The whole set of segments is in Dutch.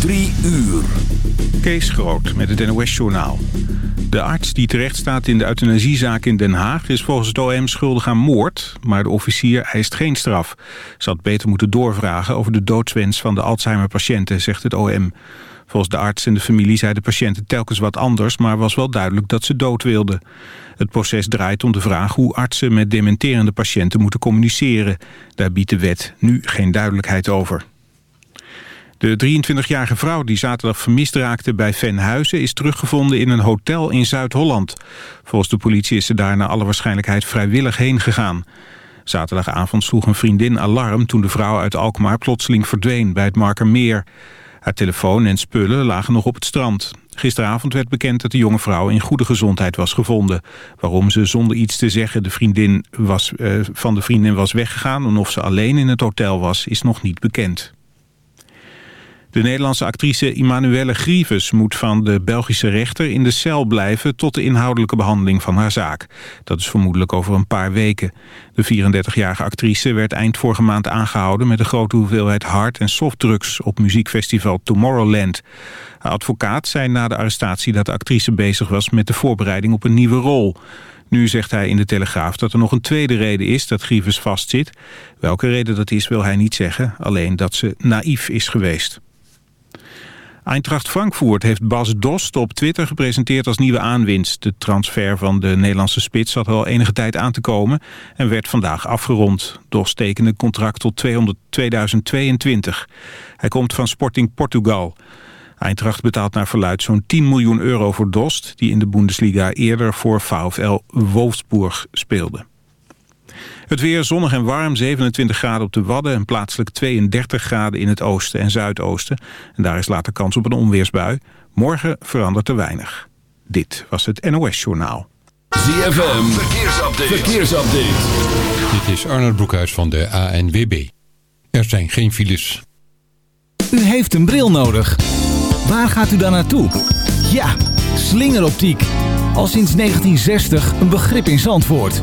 Drie uur. Kees Groot met het NOS-journaal. De arts die terecht staat in de euthanasiezaak in Den Haag... is volgens het OM schuldig aan moord, maar de officier eist geen straf. Ze had beter moeten doorvragen over de doodswens van de Alzheimer-patiënten, zegt het OM. Volgens de arts en de familie zei de patiënten telkens wat anders... maar was wel duidelijk dat ze dood wilden. Het proces draait om de vraag hoe artsen met dementerende patiënten moeten communiceren. Daar biedt de wet nu geen duidelijkheid over. De 23-jarige vrouw die zaterdag vermist raakte bij Venhuizen... is teruggevonden in een hotel in Zuid-Holland. Volgens de politie is ze daar naar alle waarschijnlijkheid vrijwillig heen gegaan. Zaterdagavond sloeg een vriendin alarm toen de vrouw uit Alkmaar plotseling verdween bij het Markermeer. Haar telefoon en spullen lagen nog op het strand. Gisteravond werd bekend dat de jonge vrouw in goede gezondheid was gevonden. Waarom ze zonder iets te zeggen de vriendin was, uh, van de vriendin was weggegaan... en of ze alleen in het hotel was, is nog niet bekend. De Nederlandse actrice Immanuelle Grieves moet van de Belgische rechter in de cel blijven tot de inhoudelijke behandeling van haar zaak. Dat is vermoedelijk over een paar weken. De 34-jarige actrice werd eind vorige maand aangehouden met een grote hoeveelheid hard- en softdrugs op muziekfestival Tomorrowland. Haar advocaat zei na de arrestatie dat de actrice bezig was met de voorbereiding op een nieuwe rol. Nu zegt hij in de Telegraaf dat er nog een tweede reden is dat Grieves vastzit. Welke reden dat is wil hij niet zeggen, alleen dat ze naïef is geweest. Eintracht Frankfurt heeft Bas Dost op Twitter gepresenteerd als nieuwe aanwinst. De transfer van de Nederlandse spits zat al enige tijd aan te komen en werd vandaag afgerond. Dost tekende contract tot 2022. Hij komt van Sporting Portugal. Eintracht betaalt naar verluid zo'n 10 miljoen euro voor Dost... die in de Bundesliga eerder voor VfL Wolfsburg speelde. Het weer zonnig en warm, 27 graden op de Wadden... en plaatselijk 32 graden in het oosten en zuidoosten. En daar is later kans op een onweersbui. Morgen verandert er weinig. Dit was het NOS Journaal. ZFM, verkeersupdate. verkeersupdate. Dit is Arnold Broekhuis van de ANWB. Er zijn geen files. U heeft een bril nodig. Waar gaat u dan naartoe? Ja, slingeroptiek. Al sinds 1960 een begrip in Zandvoort.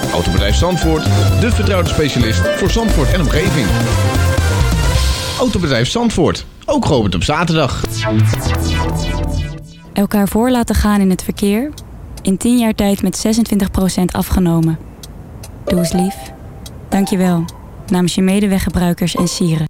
Autobedrijf Zandvoort, de vertrouwde specialist voor Zandvoort en omgeving. Autobedrijf Zandvoort, ook geopend op zaterdag. Elkaar voor laten gaan in het verkeer. In 10 jaar tijd met 26% afgenomen. Doe eens lief. Dankjewel. Namens je medeweggebruikers en sieren.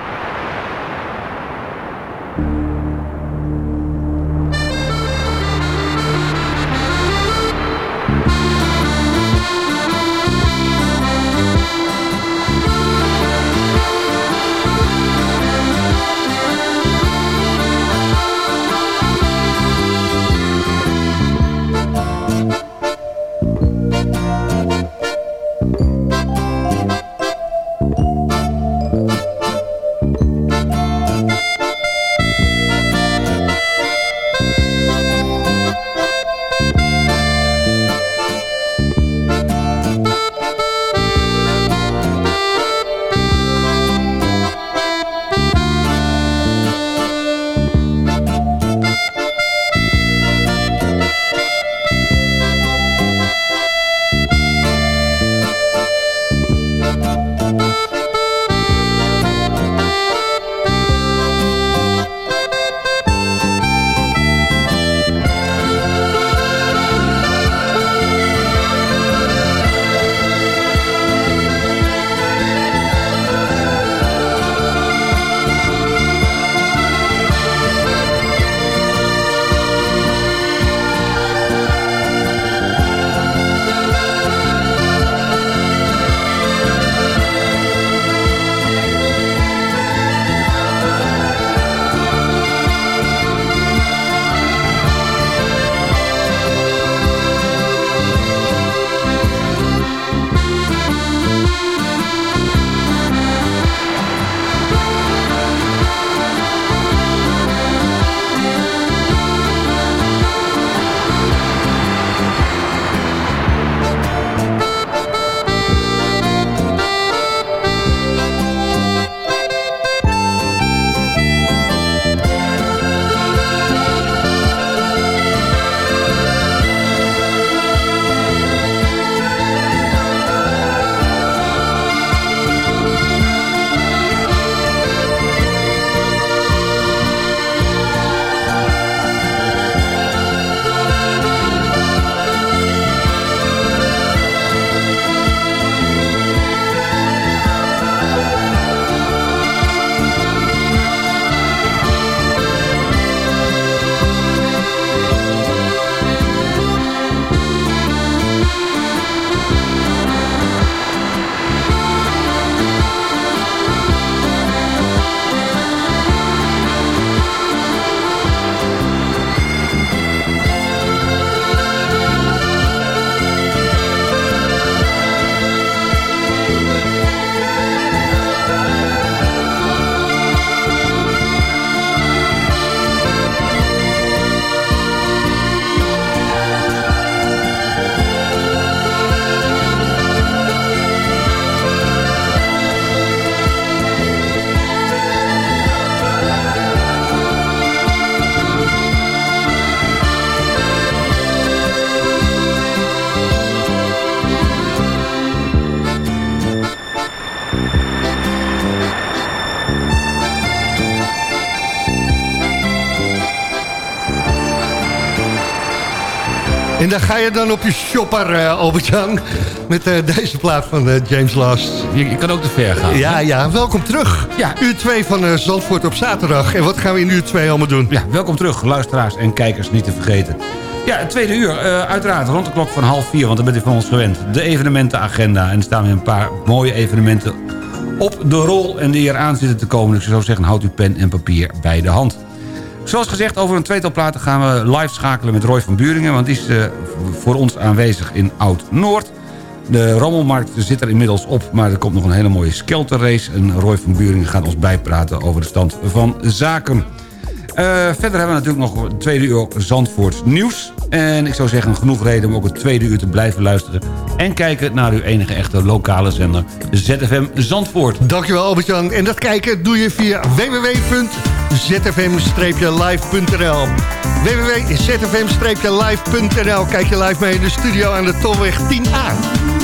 Daar ga je dan op je shopper, uh, Albert-Jan. Met uh, deze plaat van uh, James Last. Je, je, kan ook te ver gaan. Ja, ja. Welkom terug. Ja. Uur 2 van Zandvoort op zaterdag. En wat gaan we in uur 2 allemaal doen? Ja, welkom terug. Luisteraars en kijkers niet te vergeten. Ja, het tweede uur. uiteraard rond de klok van half vier. Want dan bent u van ons gewend. De evenementenagenda. En er staan weer een paar mooie evenementen op de rol. En die eraan zitten te komen. Dus ik zou zeggen, houd uw pen en papier bij de hand. Zoals gezegd, over een tweetal platen gaan we live schakelen met Roy van Buringen... want die is uh, voor ons aanwezig in Oud-Noord. De rommelmarkt zit er inmiddels op, maar er komt nog een hele mooie skelterrace... en Roy van Buringen gaat ons bijpraten over de stand van zaken. Uh, verder hebben we natuurlijk nog het tweede uur Zandvoort nieuws. En ik zou zeggen, genoeg reden om ook het tweede uur te blijven luisteren... en kijken naar uw enige echte lokale zender, ZFM Zandvoort. Dankjewel Albert-Jan. En dat kijken doe je via www zfm-live.nl www.zfm-live.nl Kijk je live mee in de studio aan de Tolweg 10A.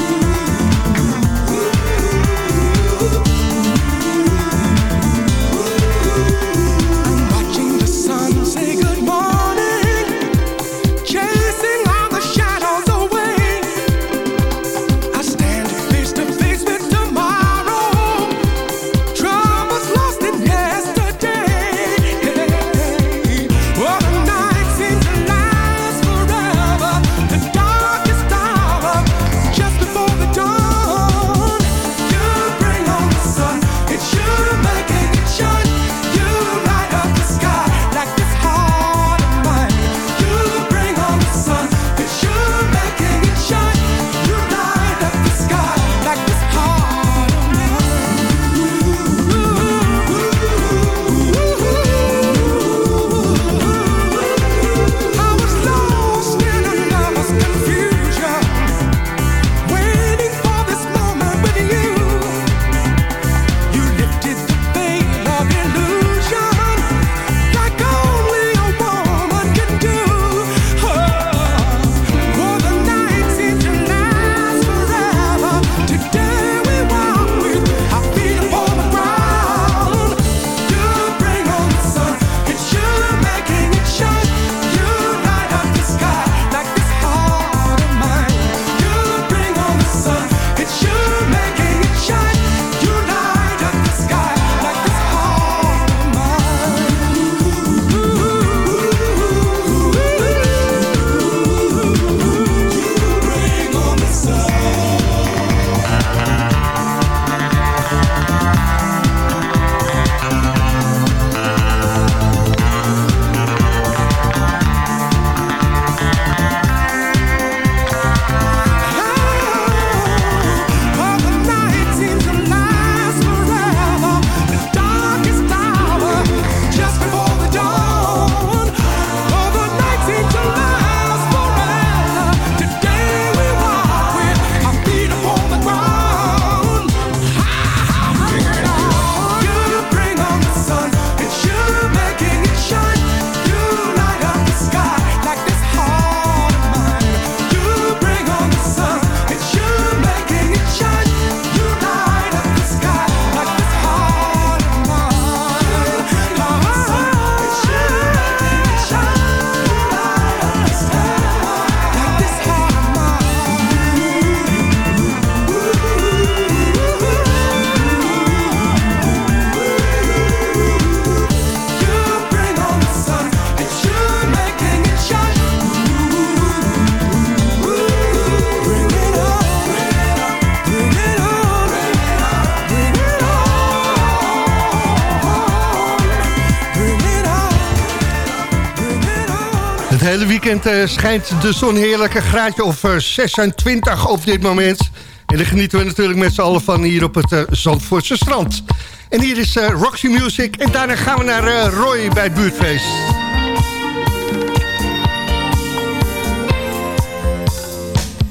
Weekend uh, schijnt de zon heerlijke graadje of uh, 26 op dit moment. En daar genieten we natuurlijk met z'n allen van hier op het uh, Zandvoortse strand. En hier is Roxy Music en daarna gaan we naar Roy bij het buurtfeest.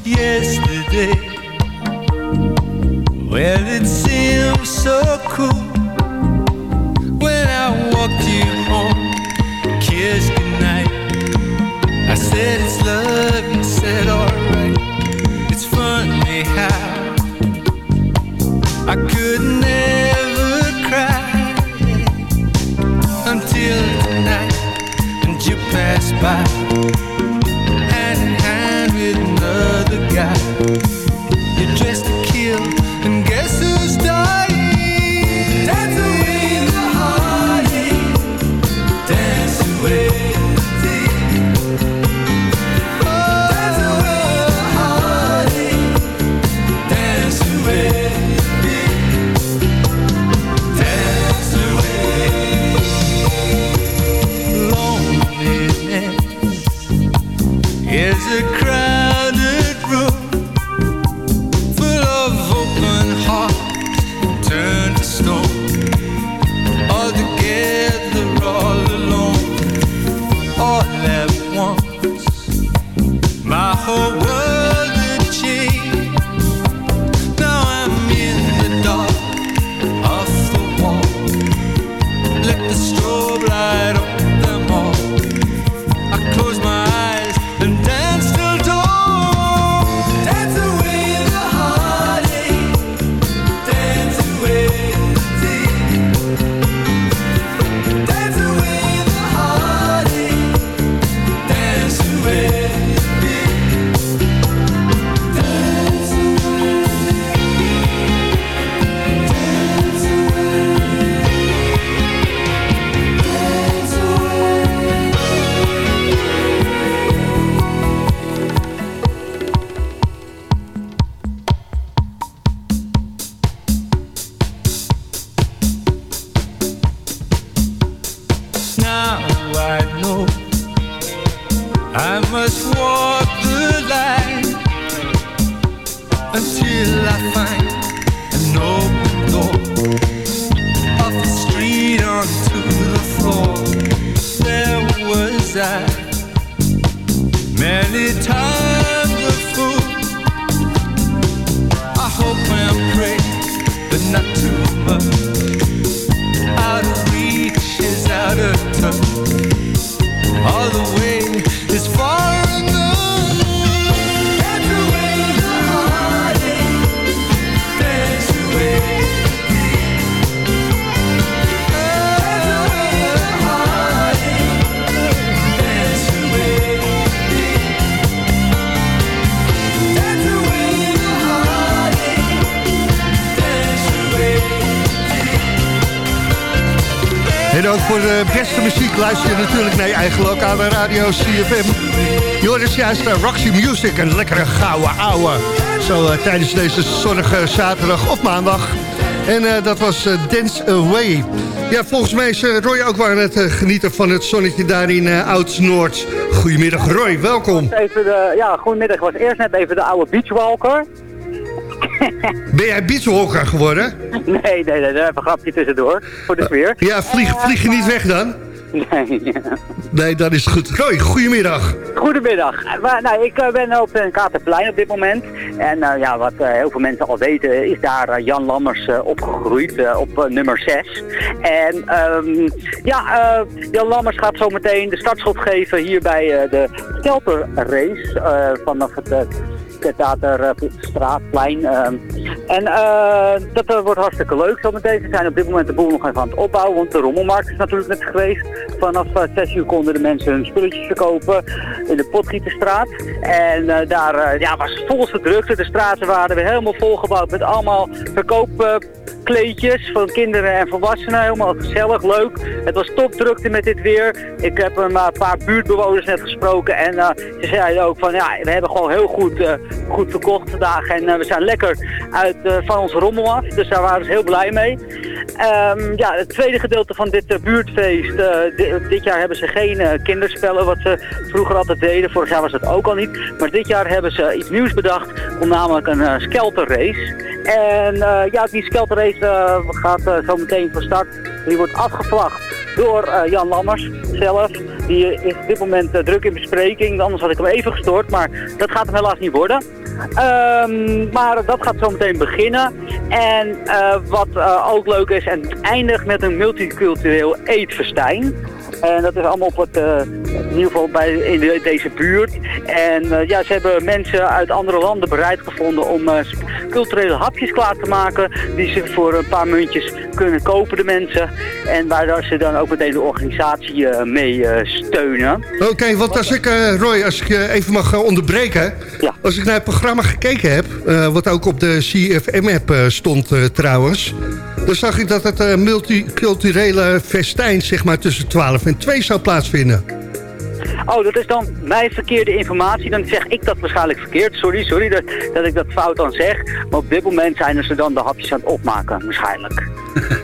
Yesterday Well it seems so cool When I walked you home said it's love, you said alright. It's funny how I could never cry until tonight, and you passed by, hand in hand. with another guy. All the way is far Ook voor de beste muziek luister je natuurlijk naar je eigen lokale radio CFM. Joris juist Roxy Music, een lekkere gouden ouwe. Zo eh, tijdens deze zonnige zaterdag of maandag. En eh, dat was eh, Dance Away. Ja, volgens mij is Roy ook wel aan het genieten van het zonnetje daar in Oud-Noord. Goedemiddag Roy, welkom. Even de, ja, goedemiddag. Ik was eerst net even de oude beachwalker. Ben jij beachwalker geworden? Nee, nee, nee, daar even een grapje tussendoor. Voor de sfeer. Ja, vlieg, vlieg je niet weg dan? Nee. Nee, dat is goed. Roy, goedemiddag. Goedemiddag. Maar, nou, ik eh, ben op een Katerplein op dit moment. En eh, ja, wat eh, heel veel mensen al weten, is daar eh, Jan Lammers eh, opgegroeid eh, op eh, nummer 6. En ehm, ja, eh, Jan Lammers gaat zo meteen de startschot geven hier bij eh, de Skelterrace eh, vanaf het uh, Straatplein. ehm. en eh, dat eh, wordt hartstikke leuk zo meteen. Ze zijn op dit moment de boel nog even aan het opbouwen, want de rommelmarkt is natuurlijk net geweest. Vanaf eh, 6 uur konden de mensen hun spulletjes verkopen in de Potgieterstraat. En eh, daar eh, ja, was volste drukte. De straten waren weer helemaal volgebouwd met allemaal verkoopkleedjes van kinderen en volwassenen. Helemaal gezellig, leuk. Het was topdrukte met dit weer. Ik heb een eh, paar buurtbewoners net gesproken en eh, ze zeiden ook van ja, we hebben gewoon heel goed, eh, goed verkocht vandaag. En eh, we zijn lekker uit, eh, van onze rommel af. Dus daar waren ze heel blij mee. Ehm, ja, het tweede gedeelte van dit eh, buurtfeest. eh, di- dit jaar hebben ze geen eh, kinderspellen, wat ze vroeger altijd deden. Vorig jaar was dat ook al niet. Maar dit jaar hebben ze iets nieuws bedacht, namelijk een skelterrace. En eh, ja, die skelterrace eh, gaat eh, zo meteen van start. Die wordt afgevlacht door eh, Jan Lammers zelf. Die is op dit moment eh, druk in bespreking. Anders had ik hem even gestoord, maar dat gaat hem helaas niet worden. Ehm, maar dat gaat zo meteen beginnen. En eh, wat eh, ook leuk is, en het eindigt met een multicultureel eetfestijn. En dat is allemaal op het, eh, in ieder geval bij, in de- deze buurt. En eh, ja, ze hebben mensen uit andere landen bereid gevonden om eh, culturele hapjes klaar te maken. Die ze voor een paar muntjes kunnen kopen, de mensen. En waar ze dan ook meteen de organisatie mee steunen. Oké, want als ik, Roy, als ik je even mag onderbreken. Ja. Als ik naar het programma gekeken heb, wat ook op de CFM-app stond trouwens... dan zag ik dat het multiculturele festijn zeg maar, tussen 12 en 2 zou plaatsvinden. Oh, dat is dan mijn verkeerde informatie. Dan zeg ik dat waarschijnlijk verkeerd. Sorry, sorry dat, dat ik dat fout dan zeg. Maar op dit moment zijn ze dan de hapjes aan het opmaken, waarschijnlijk.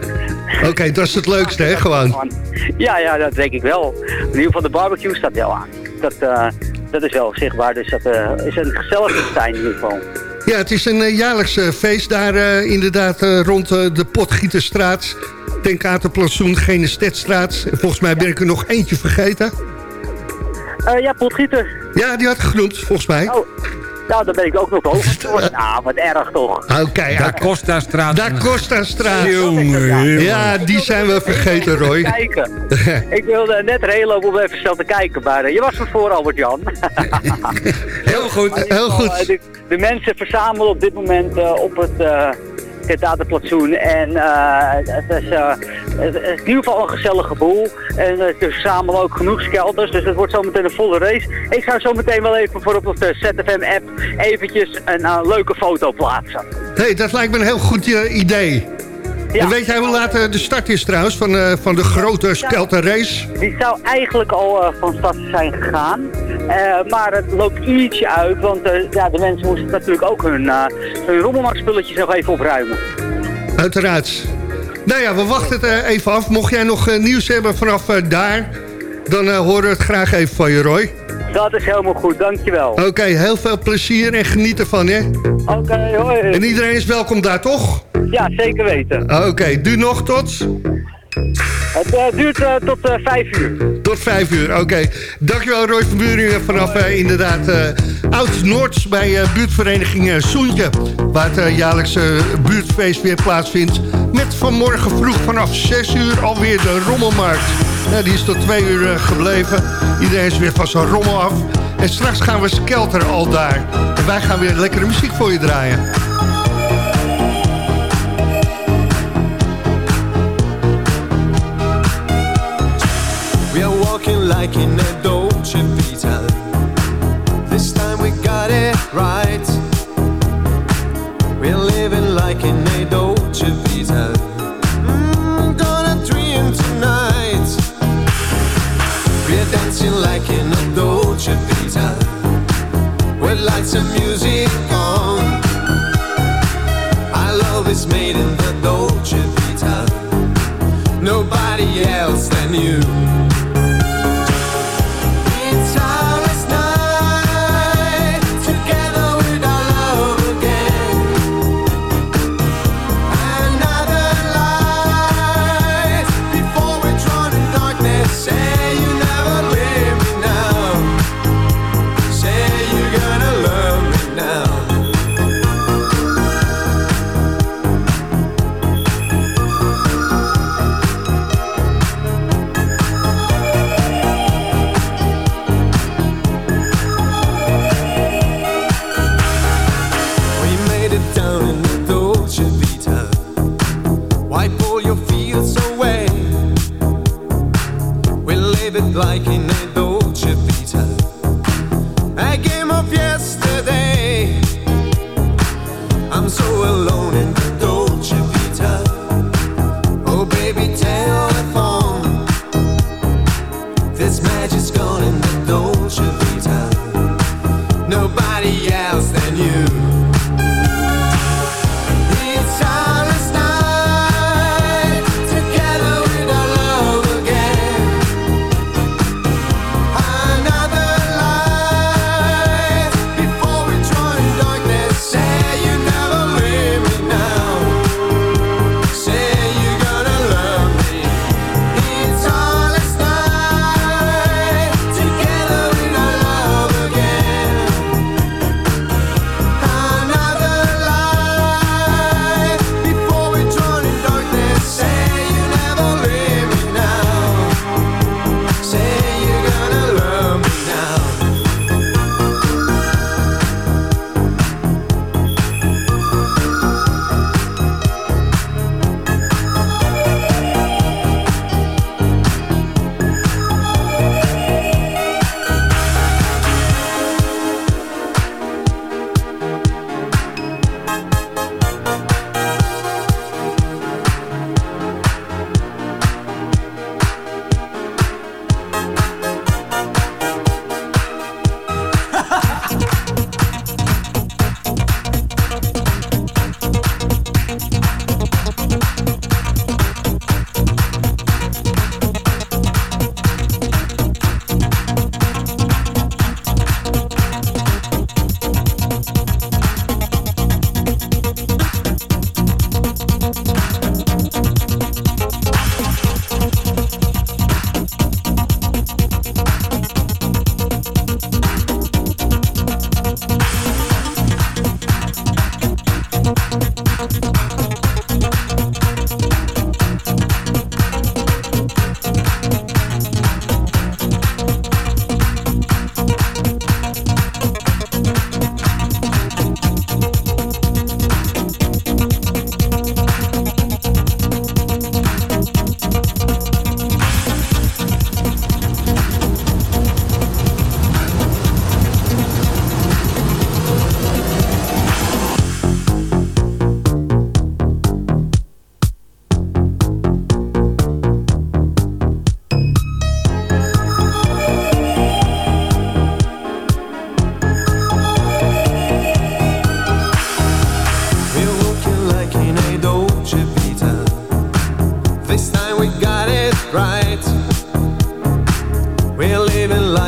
Oké, dat is het leukste, hè, gewoon. Ja, ja, dat denk ik wel. In ieder geval de barbecue staat wel aan. Dat, eh, dat is wel zichtbaar. Dus dat eh, is een gezellig festijn in ieder geval. Ja, het is een eh, jaarlijks eh, feest daar eh, inderdaad rond de Potgieterstraat. Tenkatenplantsoen, Genestedstraat. En Volgens mij ben ik er nog eentje vergeten. Ja, potgieter. Ja, die had ik genoemd, volgens mij. Oh, nou, daar ben ik ook nog over. nou, wat erg toch. Oké, Da Costa-straat. Da Costa-straat. Jongen, Ja, die zijn we vergeten, Roy. Kijken. ik wilde net er lopen om even snel te kijken. Maar eh, je was er voor, Albert-Jan. Heel goed. Heel goed. eh, De, de mensen verzamelen op dit moment eh, op het uh. En eh, het, is, eh, het is in ieder geval een gezellige boel. En uh, verzamelen ook genoeg skelters. Dus het wordt zometeen een volle race. Ik zou zo meteen wel even voor op de ZFM-app eventjes een eh, leuke foto plaatsen. hey, dat lijkt me een heel goed eh, idee. Ja. En weet jij hoe laat de start is trouwens van, van de grote skelterrace? Die zou eigenlijk al van start zijn gegaan. Maar het loopt ietsje uit, want ja, de mensen moesten natuurlijk ook hun, hun rommelmarktspulletjes nog even opruimen. Uiteraard. Nou ja, we wachten het eh, even af. Mocht jij nog eh, nieuws hebben vanaf eh, daar... dan horen we het graag even van je, Roy. Dat is helemaal goed, dankjewel. Oké, heel veel plezier en geniet ervan, hè? Oké, hoi. En iedereen is welkom daar, toch? Ja, zeker weten. Oké, duur nog tot? Het uh, duurt uh, tot uh, vijf uur. Tot vijf uur, oké. Dankjewel Roy van Buringen vanaf inderdaad Oud-Noords bij buurtvereniging Soentje. Waar het jaarlijkse buurtfeest weer plaatsvindt. Met vanmorgen vroeg vanaf zes uur alweer de rommelmarkt. Nou, die is tot twee uur gebleven. Iedereen is weer van zijn rommel af. En straks gaan we skelteren al daar. En wij gaan weer lekkere muziek voor je draaien. Like in a Dolce Vita. This time we got it right. We're living like in a Dolce Vita. Mm, gonna dream tonight. We're dancing like in a Dolce Vita. Lights and music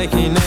like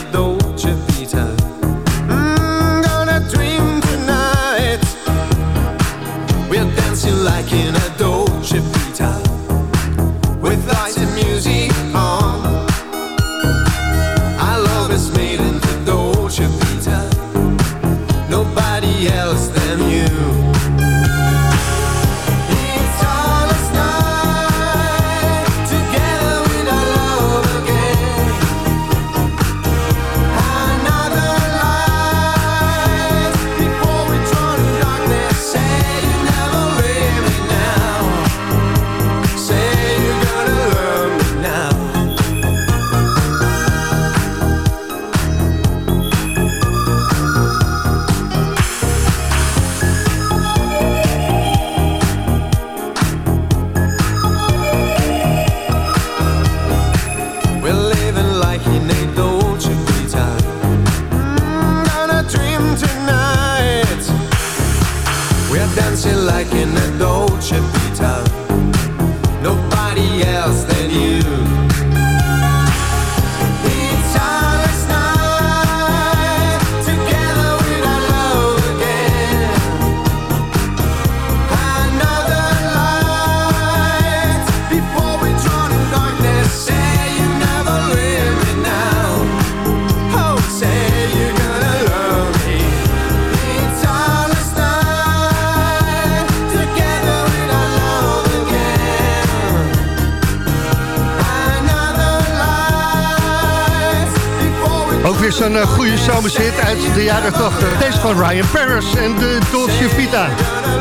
Ook weer zo'n eh, goede zomershit uit de jaren 80. Deze van Ryan Paris en de Dolce Vita.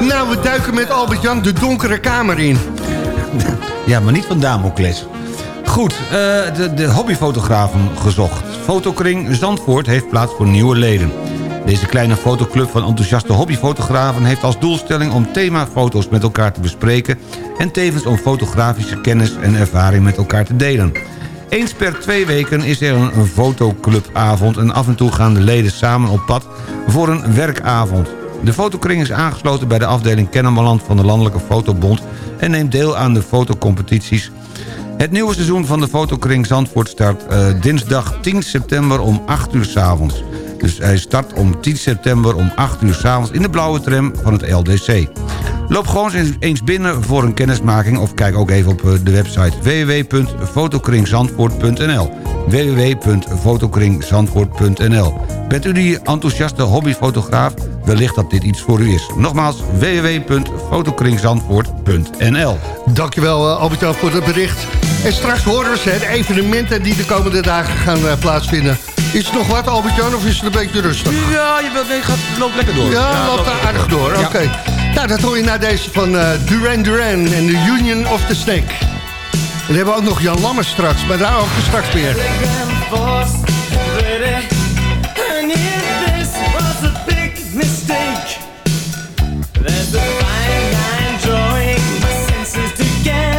Nou, we duiken met Albert-Jan de donkere kamer in. Ja, maar niet van Damocles. Goed, eh, de, de hobbyfotografen gezocht. Fotokring Zandvoort heeft plaats voor nieuwe leden. Deze kleine fotoclub van enthousiaste hobbyfotografen... heeft als doelstelling om themafoto's met elkaar te bespreken... en tevens om fotografische kennis en ervaring met elkaar te delen. Eens per twee weken is er een, fotoclubavond... en af en toe gaan de leden samen op pad voor een werkavond. De fotokring is aangesloten bij de afdeling Kennemerland van de Landelijke Fotobond... en neemt deel aan de fotocompetities het nieuwe seizoen van de fotokring Zandvoort start eh, dinsdag 10 september om 8 uur 's avonds. Dus hij start om 10 september om 8 uur 's avonds in de blauwe tram van het LDC. Loop gewoon eens- eens binnen voor een kennismaking of kijk ook even op eh, de website www.fotokringzandvoort.nl www.fotokringzandvoort.nl Bent u die enthousiaste hobbyfotograaf? Wellicht dat dit iets voor u is. Nogmaals, www.fotokringzandvoort.nl Dankjewel eh, Albert-Jan voor het bericht. En straks horen we ze, de evenementen die de komende dagen gaan eh, plaatsvinden. Is het nog wat Albert-Jan of is het een beetje rustig? Ja, je wilt, nee, gaat, het loopt lekker door. Ja, loopt loopt aardig door. Oké. Nou, dat hoor je na deze van eh, Duran Duran en de Union of the Snake. En dan hebben we ook nog Jan Lammers straks, maar daar ook straks weer. There's a fine line drawing my senses together,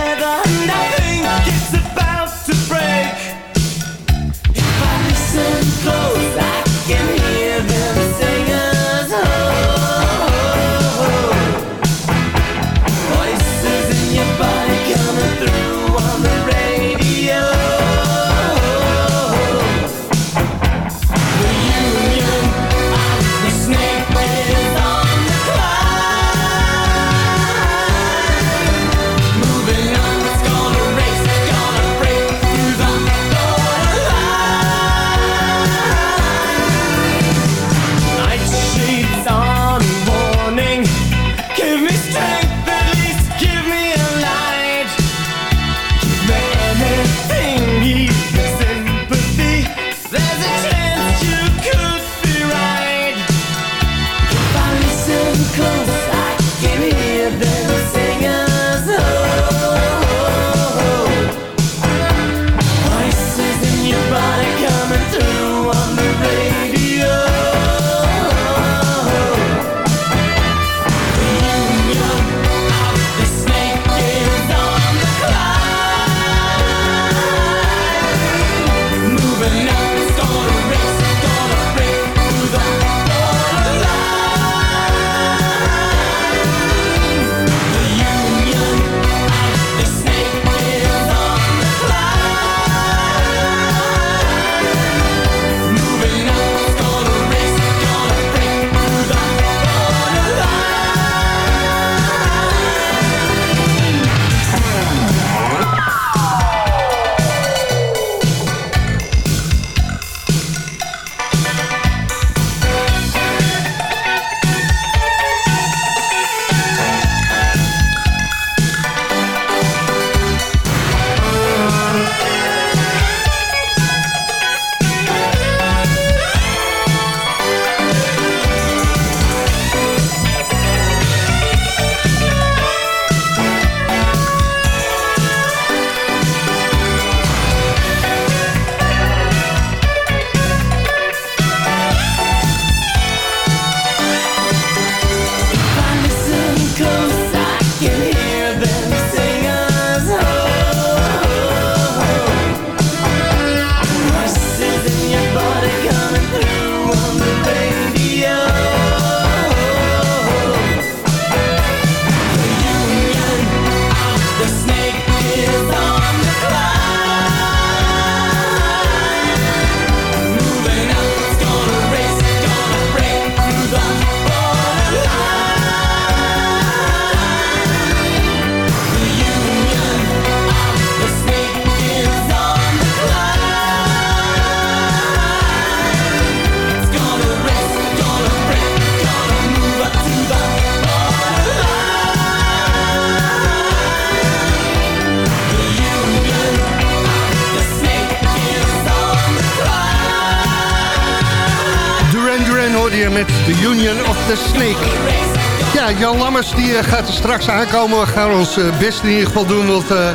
gaat er straks aankomen. We gaan ons eh, best in ieder geval doen, want... Uh,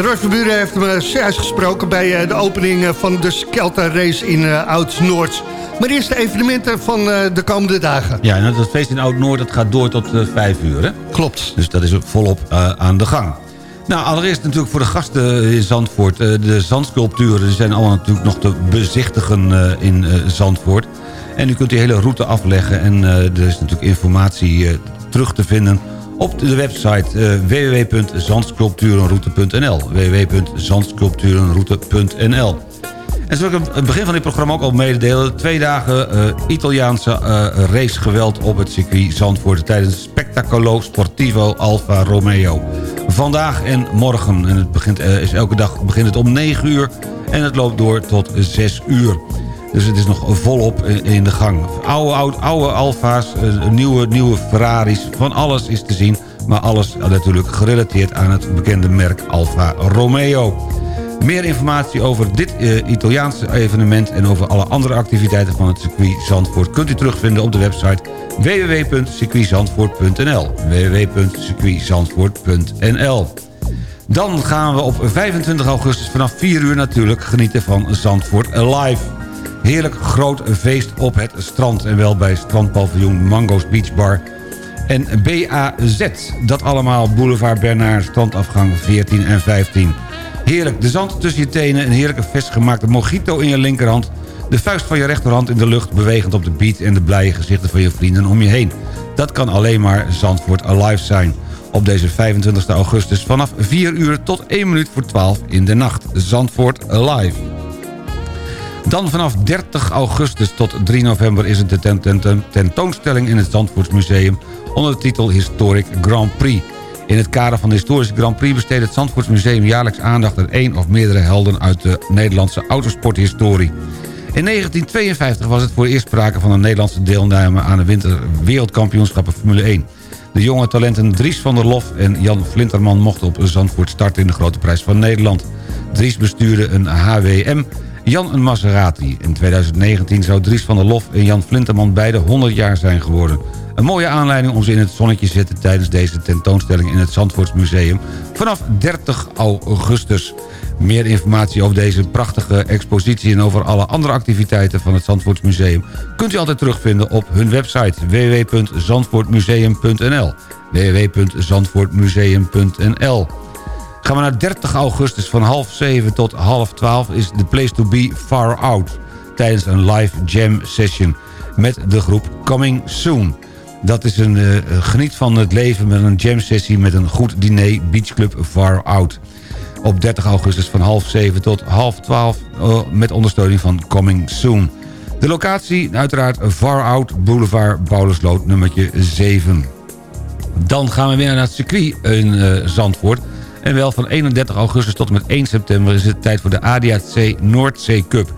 Roy Verburen heeft me zojuist gesproken bij de opening van de Skelter Race in Oud-Noord. Maar eerst de evenementen van de komende dagen. Ja, en dat feest in Oud-Noord dat gaat door tot vijf uur, hè? Klopt. Dus dat is volop aan de gang. Nou, allereerst natuurlijk voor de gasten in Zandvoort. de zandsculpturen zijn allemaal natuurlijk nog te bezichtigen in Zandvoort. En u kunt die hele route afleggen. En er is natuurlijk informatie terug te vinden op de website uh, www.zandsculpturenroute.nl www.zandsculpturenroute.nl En zoals ik het begin van dit programma ook al mededelen... twee dagen uh, Italiaanse uh, racegeweld op het circuit Zandvoort... tijdens Spectacolo Sportivo Alfa Romeo. Vandaag en morgen. En het begint, is elke dag begint het om 9 uur... en het loopt door tot 6 uur. Dus het is nog volop in de gang. Oude, oude, oude Alfa's, nieuwe, nieuwe Ferraris, van alles is te zien... maar alles natuurlijk gerelateerd aan het bekende merk Alfa Romeo. Meer informatie over dit uh, Italiaanse evenement... en over alle andere activiteiten van het circuit Zandvoort... kunt u terugvinden op de website www.circuitzandvoort.nl www.circuitzandvoort.nl Dan gaan we op 25 augustus vanaf 4 uur natuurlijk genieten van Zandvoort Live. Heerlijk groot feest op het strand. En wel bij strandpaviljoen Mango's Beach Bar en BAZ. Dat allemaal Boulevard Bernard, strandafgang 14 en 15. Heerlijk, de zand tussen je tenen, een heerlijke gemaakte mojito in je linkerhand... de vuist van je rechterhand in de lucht, bewegend op de beat... en de blije gezichten van je vrienden om je heen. Dat kan alleen maar Zandvoort Alive zijn. Op deze 25 augustus vanaf 4 uur tot 1 minuut voor 12 in de nacht. Zandvoort Alive. Dan vanaf 30 augustus tot 3 november is het de tentoonstelling in het Zandvoortsmuseum... onder de titel Historic Grand Prix. In het kader van de historische Grand Prix besteedt het Zandvoortsmuseum jaarlijks aandacht aan één of meerdere helden uit de Nederlandse autosporthistorie. In 1952 was het voor eerst sprake van een Nederlandse deelname aan de winter wereldkampioenschappen Formule 1. De jonge talenten Dries van der Lof en Jan Flinterman mochten op Zandvoort starten in de Grote Prijs van Nederland. Dries bestuurde een HWM Jan een Maserati. In 2019 zou Dries van der Lof en Jan Flinterman beide 100 jaar zijn geworden. Een mooie aanleiding om ze in het zonnetje te zetten... tijdens deze tentoonstelling in het Zandvoortsmuseum... vanaf 30 augustus. Meer informatie over deze prachtige expositie... en over alle andere activiteiten van het Zandvoortsmuseum... kunt u altijd terugvinden op hun website www.zandvoortmuseum.nl www.zandvoortmuseum.nl Gaan we naar 30 augustus van half 7 tot half 12 is de place to be far out. Tijdens een live jam session met de groep Coming Soon. Dat is een uh, geniet van het leven met een jam sessie met een goed diner Beach Club Far Out. Op 30 augustus van half 7 tot half 12 uh, eh, met ondersteuning van Coming Soon. De locatie uiteraard Far Out Boulevard Paulusloot nummertje 7. Dan gaan we weer naar het circuit in uh, Zandvoort. En wel van 31 augustus tot en met 1 september is het tijd voor de ADAC Noordzee Cup.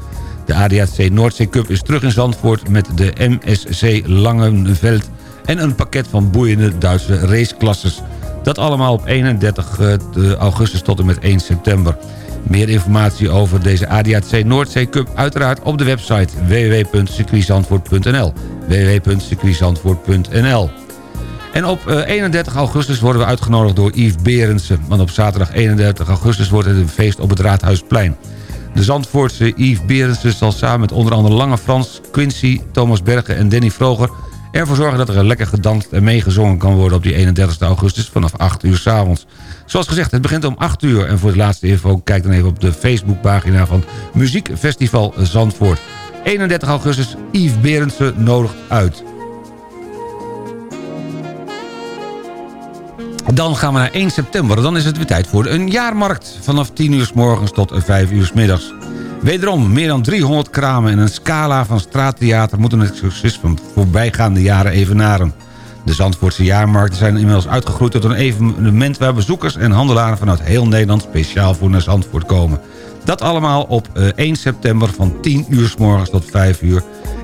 De ADAC Noordzee Cup is terug in Zandvoort met de MSC Langenveld... en een pakket van boeiende Duitse raceklasses. Dat allemaal op 31 eh, augustus tot en met 1 september. Meer informatie over deze ADAC Noordzee Cup uiteraard op de website www.circuitzandvoort.nl www.circuitzandvoort.nl en op 31 eh, augustus worden we uitgenodigd door Yves Berendsen. Want op zaterdag 31 augustus wordt het een feest op het Raadhuisplein. De Zandvoortse Yves Berendsen zal samen met onder andere Lange Frans, Quincy, Thomas Bergen en Danny Vroger... ervoor zorgen dat er lekker gedanst en meegezongen kan worden op die 31 augustus vanaf 8 uur s'avonds. Zoals gezegd, het begint om 8 uur. En voor de laatste info kijk dan even op de Facebookpagina van Muziekfestival Zandvoort. 31 augustus, Yves Berendsen nodigt uit. Dan gaan we naar 1 september. Dan is het weer tijd voor een jaarmarkt. Vanaf 10 uur s morgens tot 5 uur s middags. Wederom, meer dan 300 kramen en een scala van straattheater... moeten het succes van voorbijgaande jaren evenaren. De Zandvoortse jaarmarkten zijn inmiddels uitgegroeid tot een evenement... waar bezoekers en handelaren vanuit heel Nederland speciaal voor naar Zandvoort komen. Dat allemaal op 1 eh, september van 10 uur s morgens tot 5 uur.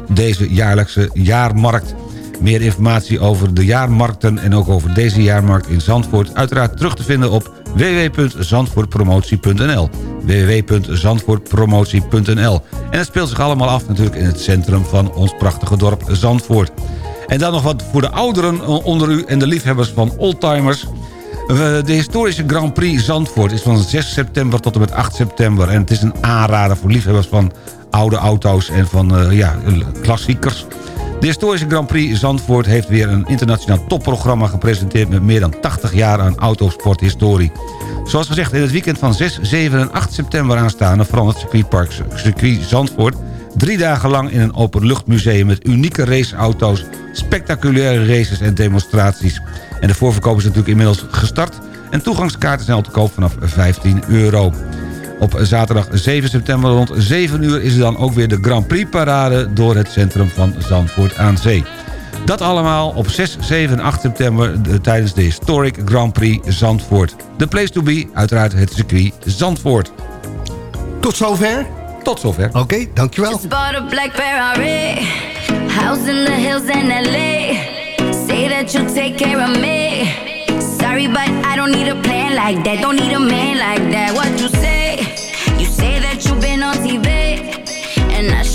Deze jaarlijkse jaarmarkt. Meer informatie over de jaarmarkten en ook over deze jaarmarkt in Zandvoort... uiteraard terug te vinden op www.zandvoortpromotie.nl www.zandvoortpromotie.nl En het speelt zich allemaal af natuurlijk in het centrum van ons prachtige dorp Zandvoort. En dan nog wat voor de ouderen onder u en de liefhebbers van oldtimers. De historische Grand Prix Zandvoort is van 6 september tot en met 8 september. En het is een aanrader voor liefhebbers van oude auto's en van eh, ja, klassiekers. De historische Grand Prix Zandvoort heeft weer een internationaal topprogramma gepresenteerd... met meer dan 80 jaar aan autosporthistorie. Zoals gezegd, in het weekend van 6, 7 en 8 september aanstaande... verandert circuitpark circuit Zandvoort drie dagen lang in een openluchtmuseum... met unieke raceauto's, spectaculaire races en demonstraties. En de voorverkoop is natuurlijk inmiddels gestart... en toegangskaarten zijn al te koop vanaf 15 euro. Op zaterdag 7 september rond 7 uur is er dan ook weer de Grand Prix parade... door het centrum van Zandvoort aan Zee. Dat allemaal op 6, 7 en 8 september de- tijdens de Historic Grand Prix Zandvoort. De place to be, uiteraard het circuit Zandvoort. Tot zover? Tot zover. Oké, dankjewel. Just bought a black Ferrari, house in the hills in LA. Say that you'll take care of me. Sorry, but I don't need a plan like that. Don't need a man like that. What you say?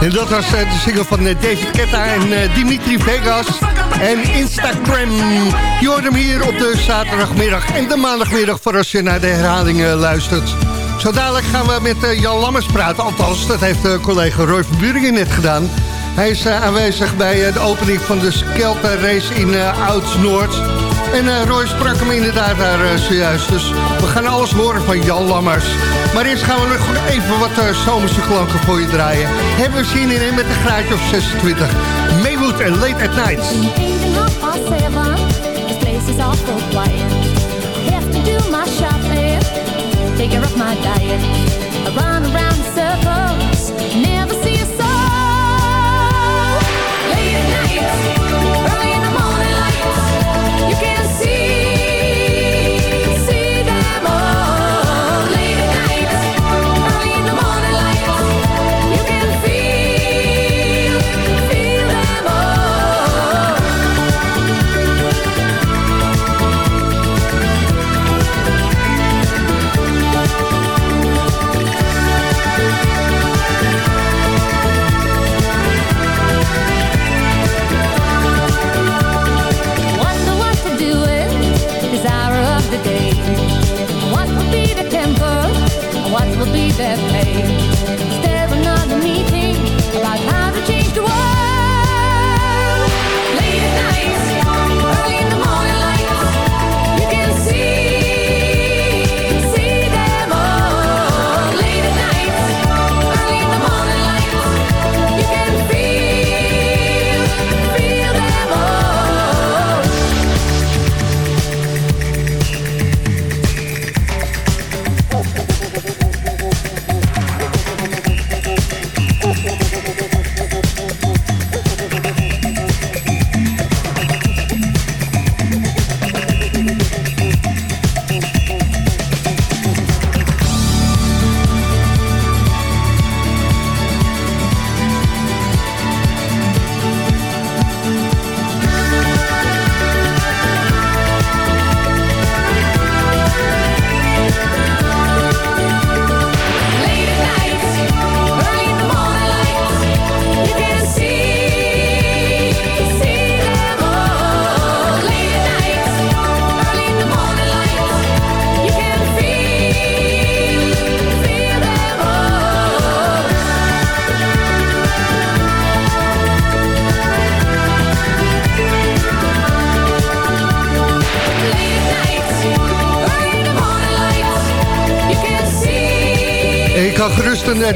En dat was eh, de single van eh, David Ketta en eh, Dimitri Vegas en Instagram. Je hoort hem hier op de zaterdagmiddag en de maandagmiddag voor als je naar de herhalingen luistert. Zo dadelijk gaan we met Jan Lammers praten. Althans, dat heeft collega Roy van net gedaan. Hij is aanwezig bij de opening van de Skelter Race in Oud-Noord. En eh, Roy sprak hem inderdaad daar eh, zojuist. Dus we gaan alles horen van Jan Lammers. Maar eerst gaan we nog even wat uh, zomerse klanken voor je draaien. Hebben we zin in met een graadje of 26. Maywood en Late at Night. My around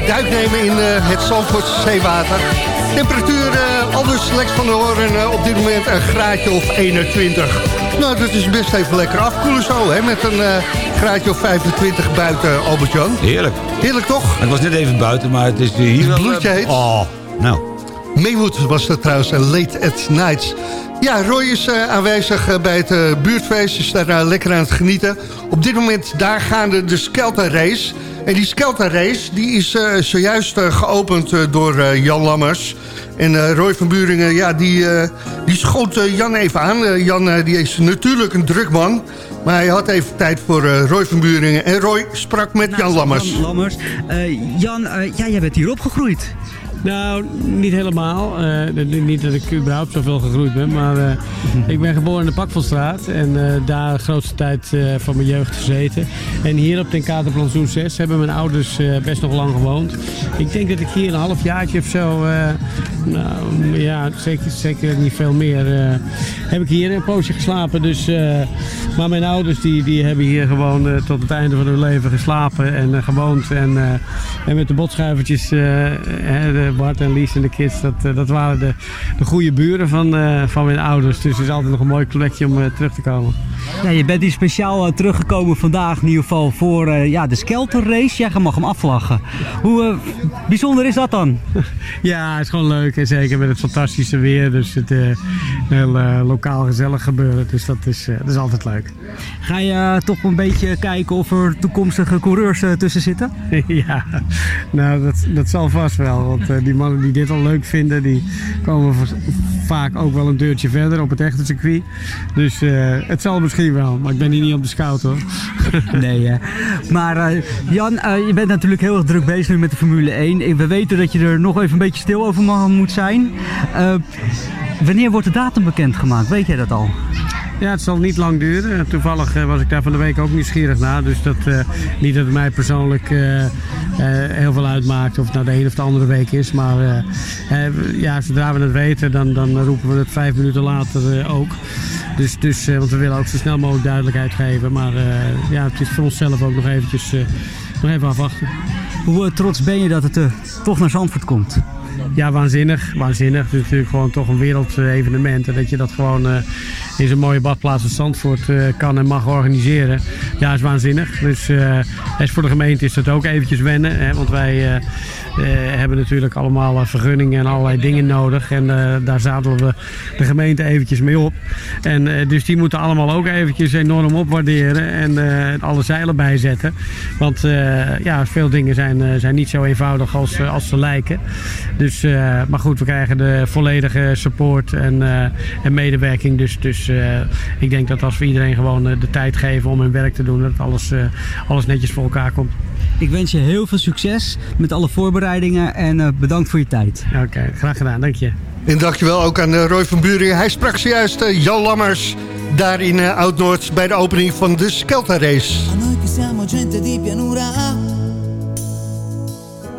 duik nemen in eh, het Zandvoortse zeewater. Temperatuur eh al dus slechts van de horen eh, op dit moment een graadje of 21. Nou, dat is best even lekker afkoelen zo, hè, met een graadje of 25 buiten, Albert-Jan. Heerlijk. Heerlijk toch? Ik was net even buiten, maar het is hier wel... bloedje heet. Oh, nou. Maywood was dat trouwens, en Late at Nights. Ja, Roy is aanwezig bij het eh, buurtfeest, is daar lekker aan het genieten. Op dit moment daar gaande de Skelter Race. En die Skelter Race die is eh, zojuist eh, geopend eh, door Jan Lammers. En Roy van Buringen, ja, die, die schoot Jan even aan. Jan die is natuurlijk een druk man. Maar hij had even tijd voor Roy van Buringen. En Roy sprak met Jan Lammers. Jan Lammers. Jan, ja, jij bent hier opgegroeid. Nou, niet helemaal. Eh, niet dat ik überhaupt zoveel gegroeid ben. Maar eh, ik ben geboren in de Pakvelstraat. En eh, daar de grootste tijd van mijn jeugd gezeten. En hier op Ten Katerplantsoen 6 hebben mijn ouders best nog lang gewoond. Ik denk dat ik hier een half jaartje of zo... nou, ja, zeker, zeker niet veel meer. heb ik hier een poosje geslapen. Dus, maar mijn ouders die, die hebben hier gewoon tot het einde van hun leven geslapen en gewoond. En, en met de botschuivertjes, Bart en Lies en de kids, dat, eh, dat waren de, de goede buren van, eh, van mijn ouders. Dus het is altijd nog een mooi plekje om eh, terug te komen. Ja, je bent hier speciaal eh, teruggekomen vandaag in ieder geval voor eh, ja, de Skelter Race. Jij mag hem afvlaggen. Hoe eh, bijzonder is dat dan? Ja, het is gewoon leuk. En zeker met het fantastische weer. Dus het eh, heel eh, lokaal gezellig gebeuren. Dus dat is, eh, dat is altijd leuk. Ga je eh, toch een beetje kijken of er toekomstige coureurs eh, tussen zitten? ja, nou dat, dat zal vast wel. Want eh, die mannen die dit al leuk vinden, die komen vaak ook wel een deurtje verder op het echte circuit. Dus eh, het zal misschien wel, maar ik ben hier niet op de scout hoor. nee hè. Maar eh, Jan, eh, je bent natuurlijk heel erg druk bezig nu met de Formule 1. We weten dat je er nog even een beetje stil over mag- moet zijn. Eh, wanneer wordt de datum bekendgemaakt? Weet jij dat al? Ja, het zal niet lang duren. Toevallig eh, was ik daar van de week ook nieuwsgierig naar. Dus dat, eh, niet dat het mij persoonlijk eh, heel veel uitmaakt of het nou de een of de andere week is. Maar ja, zodra we het weten, dan, dan roepen we het vijf minuten later ook. Dus, dus, want we willen ook zo snel mogelijk duidelijkheid geven. Maar ja, het is voor onszelf ook nog eventjes nog even afwachten. Hoe trots ben je dat het toch naar Zandvoort komt? Ja, waanzinnig. Waanzinnig. Het is natuurlijk gewoon toch een wereldevenement. En dat je dat gewoon eh, in zo'n mooie badplaats als Zandvoort eh, kan en mag organiseren. Ja, is waanzinnig. Dus is voor de gemeente is dat ook eventjes wennen. Hè, want wij hebben natuurlijk allemaal vergunningen en allerlei dingen nodig. En daar zadelen we de gemeente eventjes mee op. En dus die moeten allemaal ook eventjes enorm opwaarderen. En alle zeilen bijzetten. Want ja, veel dingen zijn, zijn niet zo eenvoudig als, als ze lijken. Dus, eh, maar goed, we krijgen de volledige support en, eh, en medewerking. Dus, dus eh, ik denk dat als we iedereen gewoon de tijd geven om hun werk te doen, dat alles, eh, alles netjes voor elkaar komt. Ik wens je heel veel succes met alle voorbereidingen en eh, bedankt voor je tijd. Oké, graag gedaan. Dank je. En dankjewel ook aan Roy van Buren. Hij sprak zojuist Jan Lammers daar in eh, Oud-Noord bij de opening van de Skelter Race.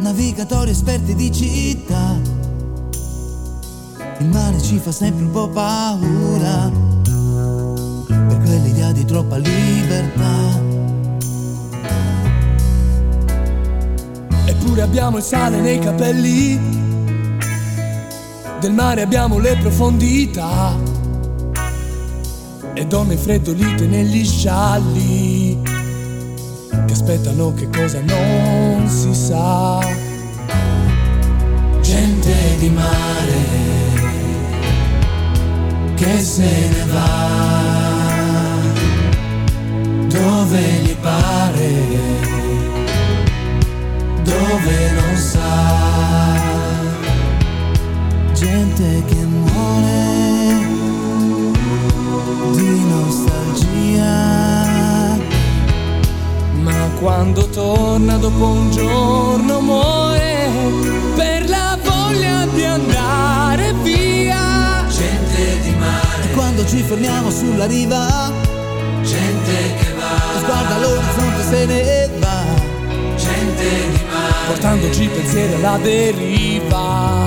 Navigatori esperti di città. Il mare ci fa sempre un po' paura, per quell'idea di troppa libertà. Eppure abbiamo il sale nei capelli, del mare abbiamo le profondità e donne freddolite negli scialli che aspettano che cosa non si sa. Gente di mare che se ne va dove gli pare, dove non sa. Gente che muore di nostalgia. Ma quando torna dopo un giorno muore per la voglia di andare via. Gente di mare. E quando ci fermiamo sulla riva. Gente che va. Sguarda l'orizzonte se ne va. Gente di mare. portandoci pensieri alla deriva.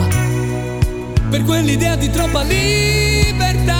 Per quell'idea di troppa libertà.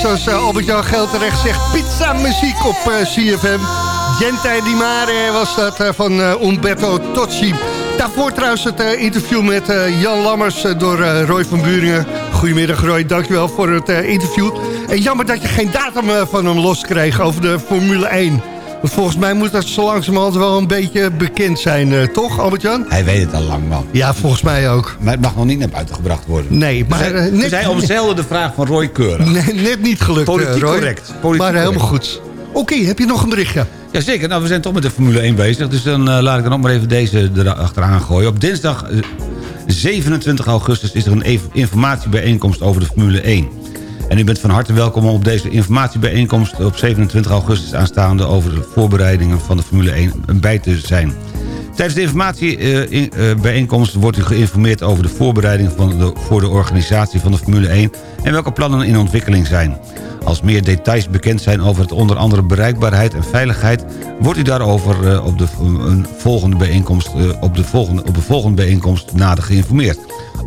Zoals eh, Albert-Jan Geld terecht zegt, pizza muziek op eh, CFM. Gente di Mare was dat eh, van Umberto Tozzi. Daarvoor trouwens het interview met Jan Lammers door Roy van Buringen. Goedemiddag Roy, dankjewel voor het interview. En jammer dat je geen datum van hem loskreeg over de Formule 1. Volgens mij moet dat zo langzamerhand wel een beetje bekend zijn, eh, toch Albert-Jan? Hij weet het al lang, man. Ja, volgens mij ook. Maar het mag nog niet naar buiten gebracht worden. Nee, maar... Eh, net, zei om hetzelfde de vraag van Roy Keurig. Nee, net niet gelukt, eh, Politiek Roy. correct. Politiek maar helemaal goed. Oké, heb je nog een berichtje? Jazeker, nou we zijn toch met de Formule 1 bezig. Dus dan laat ik dan ook maar even deze erachteraan gooien. Op dinsdag eh, 27 augustus is er een informatiebijeenkomst over de Formule 1. En u bent van harte welkom om op deze informatiebijeenkomst op 27 augustus aanstaande over de voorbereidingen van de Formule 1 bij te zijn. Tijdens de informatiebijeenkomst wordt u geïnformeerd over de voorbereidingen van de, voor de organisatie van de Formule 1 en welke plannen in ontwikkeling zijn. Als meer details bekend zijn over het onder andere bereikbaarheid en veiligheid... wordt u daarover eh, op, de, volgende bijeenkomst, eh, op, de volgende, op de volgende bijeenkomst nader geïnformeerd.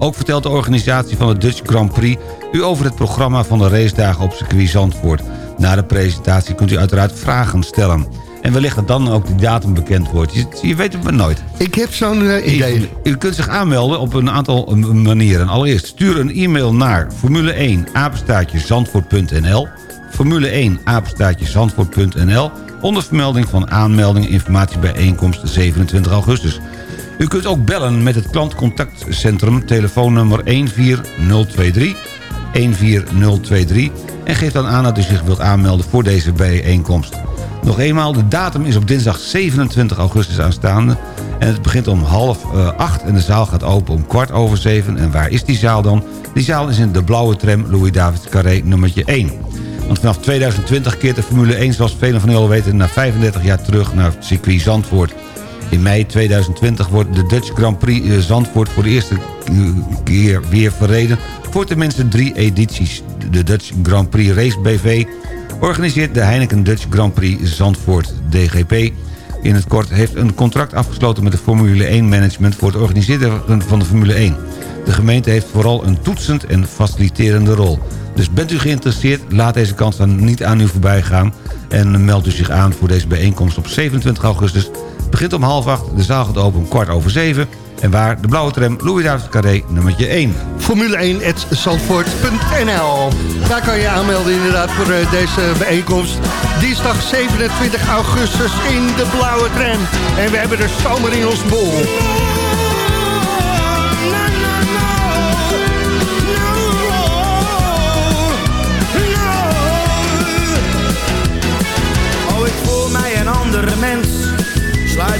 Ook vertelt de organisatie van de Dutch Grand Prix... u over het programma van de racedagen op circuit Zandvoort. Na de presentatie kunt u uiteraard vragen stellen. En wellicht dat dan ook die datum bekend wordt. Je, je weet het maar nooit. Ik heb zo'n eh, idee. U kunt zich aanmelden op een aantal eh, manieren. Allereerst stuur een e-mail naar formule 1 apenstaartje zandvoort.nl Formule 1 apenstaartje zandvoort.nl onder vermelding van aanmelding informatiebijeenkomst 27 augustus. U kunt ook bellen met het klantcontactcentrum telefoonnummer 14023 14023 en geef dan aan dat u zich wilt aanmelden voor deze bijeenkomst. Nog eenmaal, de datum is op dinsdag 27 augustus aanstaande. En het begint om half uh, acht en de zaal gaat open om kwart over zeven. En waar is die zaal dan? Die zaal is in de blauwe tram Louis David Carré nummertje 1. Want vanaf 2020 keert de Formule 1, zoals velen van u al weten... na 35 jaar terug naar het circuit Zandvoort. In mei 2020 wordt de Dutch Grand Prix eh, Zandvoort voor de eerste keer weer verreden... voor tenminste drie edities. De Dutch Grand Prix Race BV organiseert de Heineken Dutch Grand Prix Zandvoort DGP. In het kort heeft een contract afgesloten met de Formule 1 management... voor het organiseren van de Formule 1. De gemeente heeft vooral een toetsend en faciliterende rol. Dus bent u geïnteresseerd, laat deze kans dan niet aan u voorbij gaan... en meld u zich aan voor deze bijeenkomst op 27 augustus. Begint om half acht, de zaal gaat open om kwart over zeven... En waar de blauwe tram Louis David Carré nummertje 1. Formule 1 zandvoort.nl Daar kan je aanmelden inderdaad voor uh, deze bijeenkomst. Dinsdag 27 augustus in de blauwe tram. En we hebben de zomer in ons bol.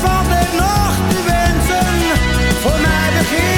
valt er nog te wensen? Voor mij begint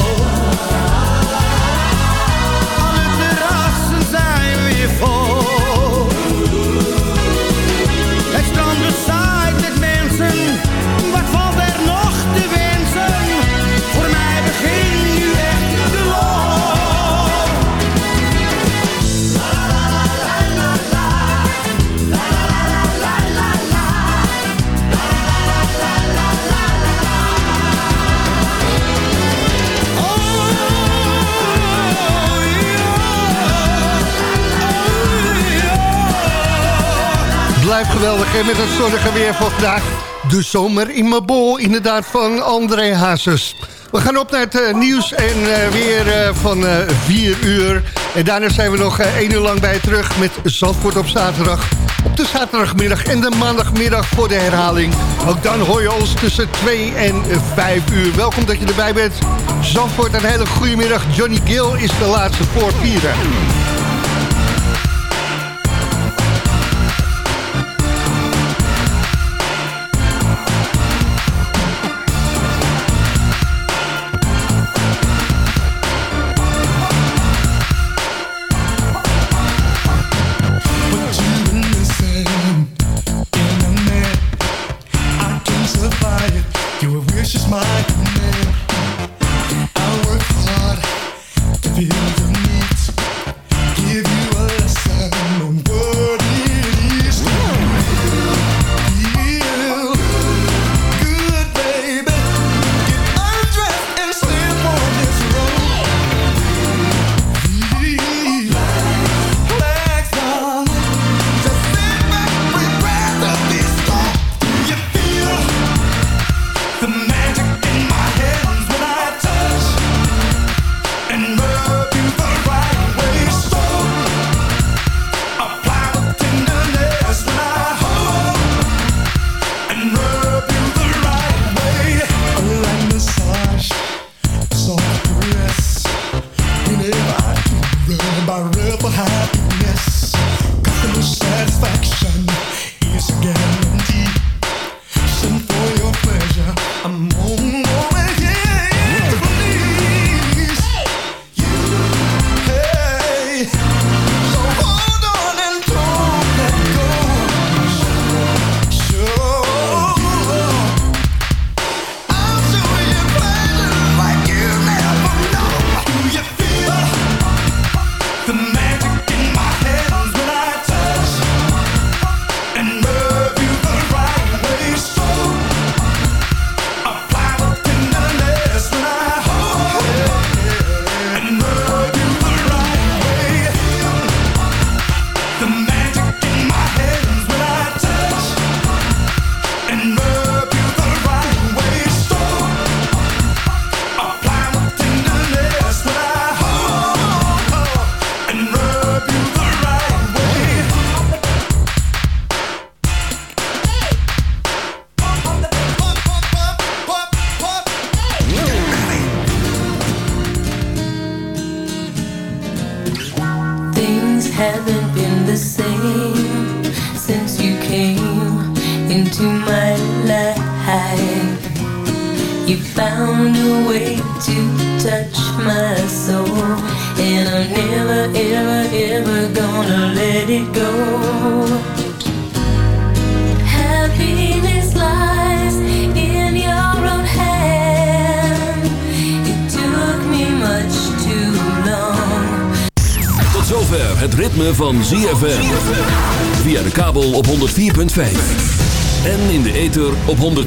Geweldig hè, met het zonnige weer van vandaag. De zomer in mijn bol, inderdaad, van André Hazes. We gaan op naar het eh, nieuws en eh, weer eh, van 4 uur. En daarna zijn we nog één uur lang bij terug met Zandvoort op zaterdag. Op de zaterdagmiddag en de maandagmiddag voor de herhaling. Ook dan hoor je ons tussen 2 en 5 uur. Welkom dat je erbij bent. Zandvoort, een hele goede middag. Johnny Gill is de laatste voor vieren.